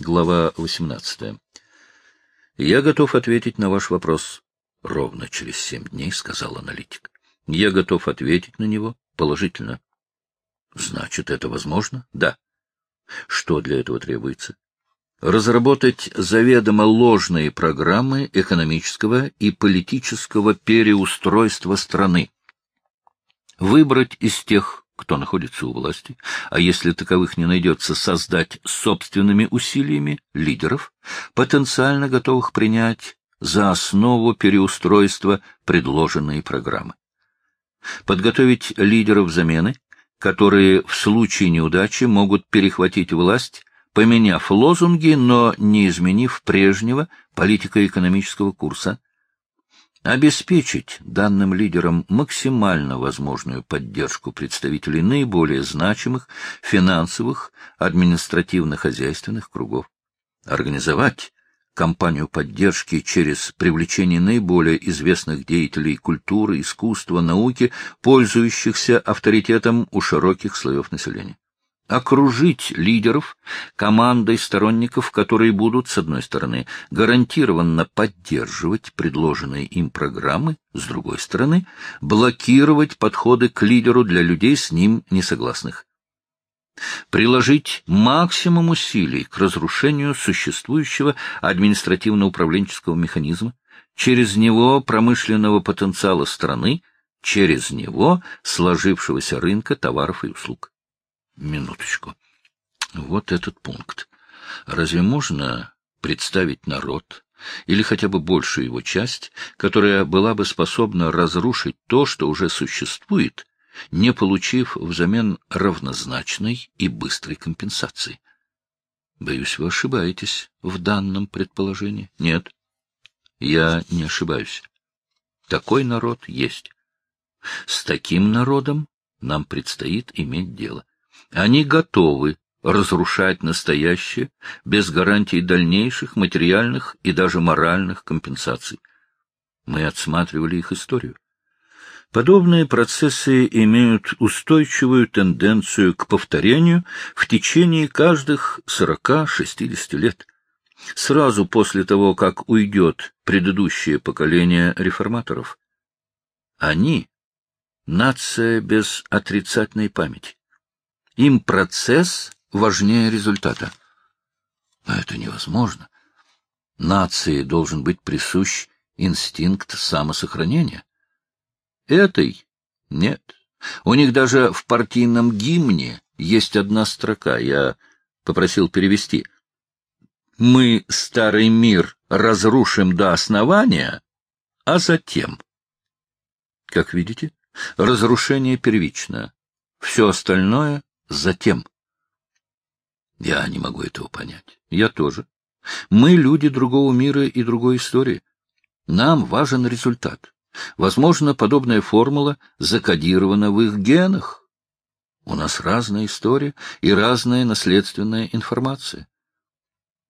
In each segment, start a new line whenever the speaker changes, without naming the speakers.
Глава 18. «Я готов ответить на ваш вопрос ровно через семь дней», — сказал аналитик. «Я готов ответить на него положительно». «Значит, это возможно?» «Да». «Что для этого требуется?» разработать заведомо ложные программы экономического и политического переустройства страны, выбрать из тех, кто находится у власти, а если таковых не найдется, создать собственными усилиями лидеров, потенциально готовых принять за основу переустройства предложенные программы. Подготовить лидеров замены, которые в случае неудачи могут перехватить власть поменяв лозунги, но не изменив прежнего политико-экономического курса, обеспечить данным лидерам максимально возможную поддержку представителей наиболее значимых финансовых, административно-хозяйственных кругов, организовать кампанию поддержки через привлечение наиболее известных деятелей культуры, искусства, науки, пользующихся авторитетом у широких слоев населения окружить лидеров командой сторонников, которые будут, с одной стороны, гарантированно поддерживать предложенные им программы, с другой стороны, блокировать подходы к лидеру для людей с ним несогласных. Приложить максимум усилий к разрушению существующего административно-управленческого механизма, через него промышленного потенциала страны, через него сложившегося рынка товаров и услуг. Минуточку. Вот этот пункт. Разве можно представить народ, или хотя бы большую его часть, которая была бы способна разрушить то, что уже существует, не получив взамен равнозначной и быстрой компенсации? Боюсь, вы ошибаетесь в данном предположении. Нет, я не ошибаюсь. Такой народ есть. С таким народом нам предстоит иметь дело. Они готовы разрушать настоящее без гарантий дальнейших материальных и даже моральных компенсаций. Мы отсматривали их историю. Подобные процессы имеют устойчивую тенденцию к повторению в течение каждых 40-60 лет, сразу после того, как уйдет предыдущее поколение реформаторов. Они — нация без отрицательной памяти. Им процесс важнее результата. Но это невозможно. Нации должен быть присущ инстинкт самосохранения. Этой нет. У них даже в партийном гимне есть одна строка. Я попросил перевести. Мы старый мир разрушим до основания, а затем... Как видите, разрушение первично. Все остальное затем. Я не могу этого понять. Я тоже. Мы люди другого мира и другой истории. Нам важен результат. Возможно, подобная формула закодирована в их генах. У нас разная история и разная наследственная информация.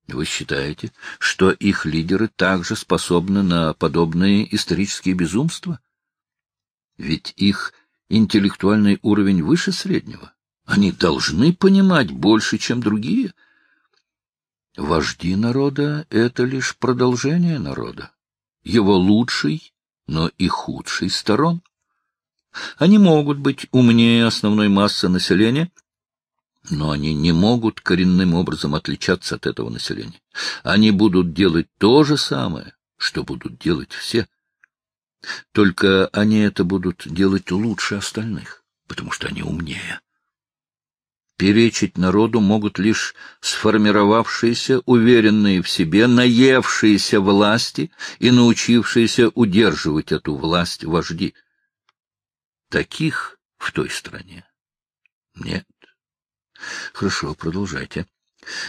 Вы считаете, что их лидеры также способны на подобные исторические безумства? Ведь их интеллектуальный уровень выше среднего. Они должны понимать больше, чем другие. Вожди народа — это лишь продолжение народа, его лучший, но и худший сторон. Они могут быть умнее основной массы населения, но они не могут коренным образом отличаться от этого населения. Они будут делать то же самое, что будут делать все. Только они это будут делать лучше остальных, потому что они умнее. Перечить народу могут лишь сформировавшиеся, уверенные в себе, наевшиеся власти и научившиеся удерживать эту власть вожди. Таких в той стране нет. Хорошо, продолжайте.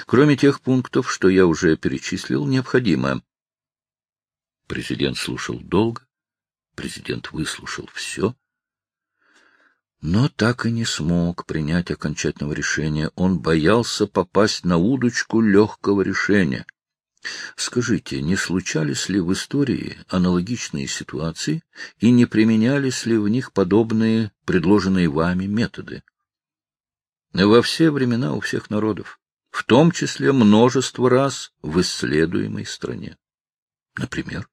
Кроме тех пунктов, что я уже перечислил, необходимо. Президент слушал долго, президент выслушал все — но так и не смог принять окончательного решения. Он боялся попасть на удочку легкого решения. Скажите, не случались ли в истории аналогичные ситуации и не применялись ли в них подобные предложенные вами методы? Во все времена у всех народов, в том числе множество раз в исследуемой стране. Например?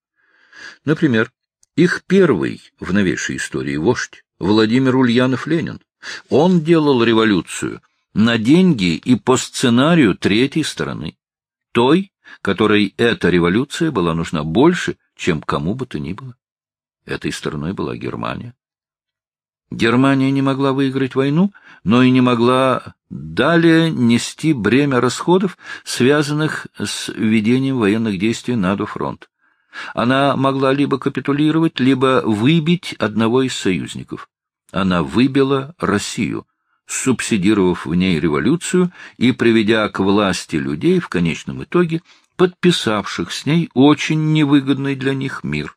Например, их первый в новейшей истории вождь Владимир Ульянов-Ленин. Он делал революцию на деньги и по сценарию третьей стороны, той, которой эта революция была нужна больше, чем кому бы то ни было. Этой стороной была Германия. Германия не могла выиграть войну, но и не могла далее нести бремя расходов, связанных с ведением военных действий на фронт. Она могла либо капитулировать, либо выбить одного из союзников. Она выбила Россию, субсидировав в ней революцию и приведя к власти людей в конечном итоге, подписавших с ней очень невыгодный для них мир.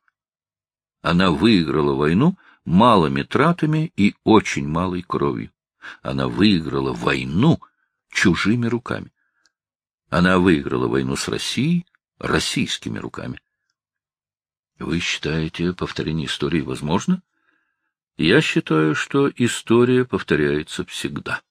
Она выиграла войну малыми тратами и очень малой кровью. Она выиграла войну чужими руками. Она выиграла войну с Россией российскими руками. Вы считаете, повторение истории возможно? Я считаю, что история повторяется всегда.